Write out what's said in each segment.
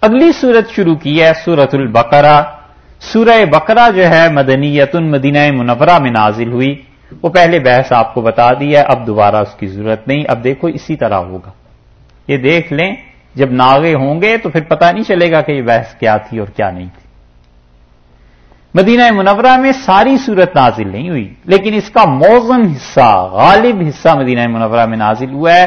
اگلی صورت شروع کی ہے سورت البقرہ۔ سورہ بقرہ جو ہے مدنیت مدینہ منورہ میں نازل ہوئی۔ وہ پہلے بحث آپ کو بتا دی ہے، اب دوبارہ اس کی ضرورت نہیں۔ اب دیکھو، اسی طرح ہوگا۔ یہ دیکھ لیں، جب ناغے ہوں گے تو پھر پتہ نہیں چلے گا کہ یہ بحث کیا تھی اور کیا نہیں تھی۔ مدینہ منورہ میں ساری صورت نازل نہیں ہوئی، لیکن اس کا موزن حصہ، غالب حصہ مدینہ منورہ میں نازل ہوا ہے۔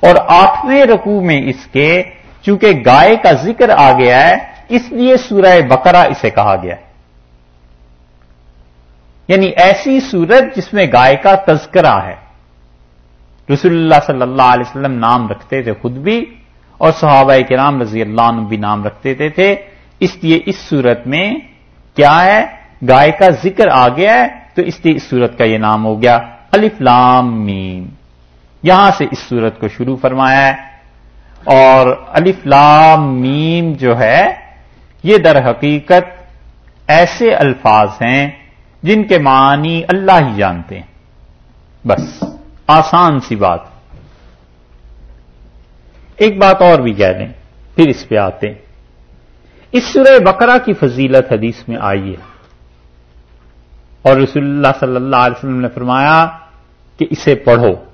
اور آٹھویں رقو میں اس کے چونکہ گائے کا ذکر آ گیا ہے، اس لیے سورہ بقرہ اسے کہا گیا ہے۔ یعنی ایسی صورت جس میں گائے کا تذکرہ ہے۔ رسول اللہ صلی اللہ علیہ وسلم نام رکھتے تھے خود بھی، اور صحابہ کرام رضی اللہ عنہ بھی نام رکھتے تھے اس لیے اس صورت میں کیا ہے؟ گائے کا ذکر آ گیا ہے، تو اس لیے اس صورت کا یہ نام ہو گیا، الف لام میم۔ یہاں سے اس صورت کو شروع فرمایا ہے۔ اور الف لام میم جو ہے، یہ در حقیقت ایسے الفاظ ہیں جن کے معنی اللہ ہی جانتے ہیں۔ بس، آسان سی بات۔ ایک بات اور بھی کہہ دیں، پھر اس پہ آتے ہیں۔ اس سورہ بقرہ کی فضیلت حدیث میں آئی ہے۔ اور رسول اللہ صلی اللہ علیہ وسلم نے فرمایا کہ اسے پڑھو۔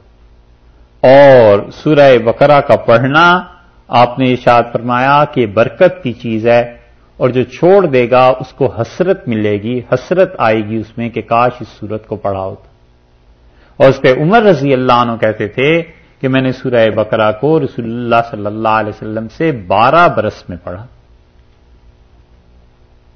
اور سورہ بقرہ کا پڑھنا آپ نے ارشاد فرمایا کہ برکت کی چیز ہے اور جو چھوڑ دے گا اس کو حسرت ملے گی، حسرت آئے گی اس میں کہ کاش اس سورت کو پڑھا ہوتا۔ اور اس پہ عمر رضی اللہ عنہ کہتے تھے کہ میں نے سورہ بقرہ کو رسول اللہ صلی اللہ علیہ وسلم سے بارہ برس میں پڑھا۔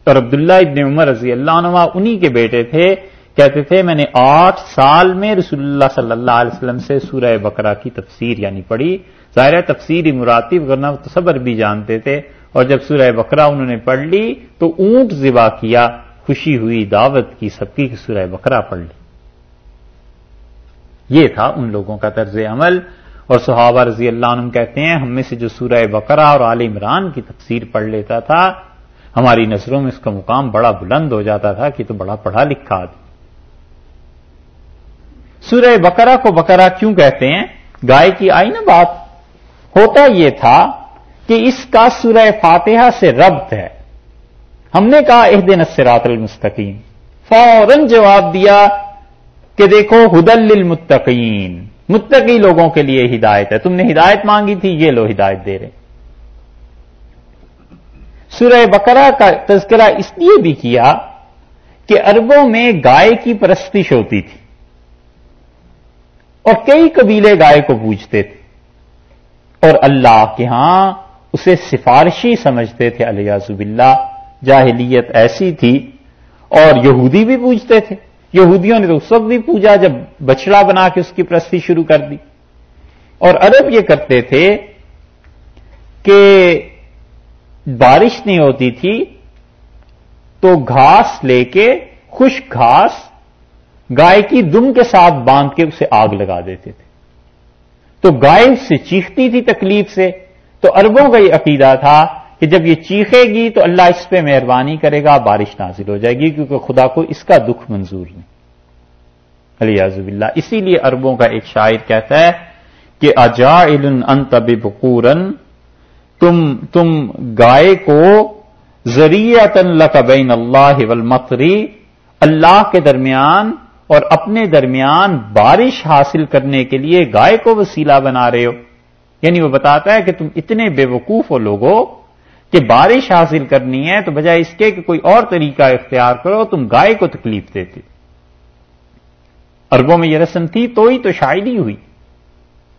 اور عبداللہ ابن عمر رضی اللہ عنہ انہی کے بیٹے تھے کہتے تھے، میں نے آٹھ سال میں رسول اللہ صلی اللہ علیہ وسلم سے سورہ بقرہ کی تفسیر یعنی پڑھی۔ ظاہر تفسیر مراتب کرنا تصبر بھی جانتے تھے۔ اور جب سورہ بقرہ انہوں نے پڑھ لی تو اونٹ ذبح کیا، خوشی ہوئی، دعوت کی، سب کی سورہ بقرہ پڑھ لی۔ یہ تھا ان لوگوں کا طرز عمل۔ اور صحابہ رضی اللہ عنہ کہتے ہیں، ہم میں سے جو سورہ بقرہ اور عال عمران کی تفسیر پڑھ لیتا تھا، ہماری نظروں میں اس کا مقام بڑا بلند ہو جاتا تھا کہ تو بڑا پڑھا لکھا آدمی۔ سورہ بقرہ کو بقرہ کیوں کہتے ہیں؟ گائے کی آئی نا بات، ہوتا یہ تھا کہ اس کا سورہ فاتحہ سے ربط ہے۔ ہم نے کہا ایک دن المستقیم۔ فوراً جواب دیا کہ دیکھو ہدل المتقین متقی لوگوں کے لیے ہدایت ہے۔ تم نے ہدایت مانگی تھی، یہ لو ہدایت دے رہے۔ سورہ بقرہ کا تذکرہ اس لیے بھی کیا کہ اربوں میں گائے کی پرستش ہوتی تھی۔ اور کئی قبیلے گائے کو پوچھتے تھے۔ اور اللہ کے ہاں اسے سفارشی سمجھتے تھے الیاز باللہ، جاہلیت ایسی تھی۔ اور یہودی بھی پوچھتے تھے۔ یہودیوں نے تو اس وقت بھی پوجا، جب بچڑا بنا کے اس کی پرستی شروع کر دی۔ اور عرب یہ کرتے تھے کہ بارش نہیں ہوتی تھی تو گھاس لے کے، خشک گھاس گائے کی دم کے ساتھ باندھ کے اسے آگ لگا دیتے تھے۔ تو گائے اس سے چیختی تھی تکلیف سے۔ تو اربوں کا یہ عقیدہ تھا کہ جب یہ چیخے گی تو اللہ اس پہ مہربانی کرے گا، بارش نازل ہو جائے گی کیونکہ خدا کو اس کا دکھ منظور نہیں۔ علی اللہ اسی لیے اربوں کا ایک شاعر کہتا ہے کہ اجا انت بکورن تم تم گائے کو ذریعہ بین اللہ والمطری اللہ کے درمیان اور اپنے درمیان بارش حاصل کرنے کے لیے گائے کو وسیلہ بنا رہے ہو۔ یعنی وہ بتاتا ہے کہ تم اتنے بے وقوف ہو لوگوں کہ بارش حاصل کرنی ہے تو بجائے اس کے کہ کوئی اور طریقہ اختیار کرو، تم گائے کو تکلیف دیتے۔ اربوں میں یہ رسم تھی، تو ہی تو شاعری ہوئی۔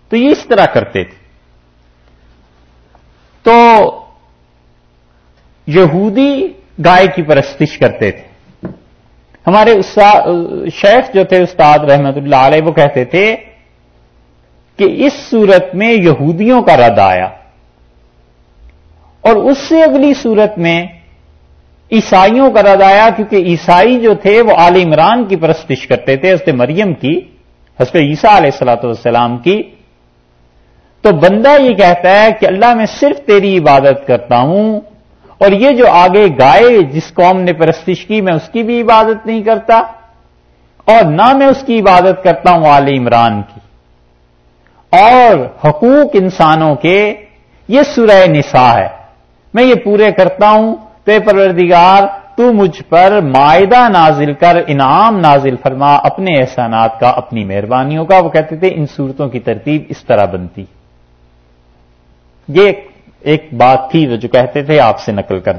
تو یہ اس طرح کرتے تھے۔ تو یہودی گائے کی پرستش کرتے تھے۔ ہمارے شیخ جو تھے استاد رحمت اللہ علیہ، وہ کہتے تھے کہ اس صورت میں یہودیوں کا رد آیا اور اس سے اگلی صورت میں عیسائیوں کا رد آیا، کیونکہ عیسائی جو تھے وہ عال عمران کی پرستش کرتے تھے، حضرت مریم کی، حضرت عیسیٰ علیہ السلاۃ والسلام کی۔ تو بندہ یہ کہتا ہے کہ اللہ میں صرف تیری عبادت کرتا ہوں اور یہ جو آگے گائے جس قوم نے پرستش کی، میں اس کی بھی عبادت نہیں کرتا اور نہ میں اس کی عبادت کرتا ہوں آل عمران کی۔ اور حقوق انسانوں کے، یہ سورہ نساء ہے۔ میں یہ پورے کرتا ہوں تے پروردگار، تو مجھ پر معاہدہ نازل کر، انعام نازل فرما، اپنے احسانات کا، اپنی مہربانیوں کا۔ وہ کہتے تھے، ان صورتوں کی ترتیب اس طرح بنتی۔ یہ ایک بات تھی جو کہتے تھے آپ سے نقل کر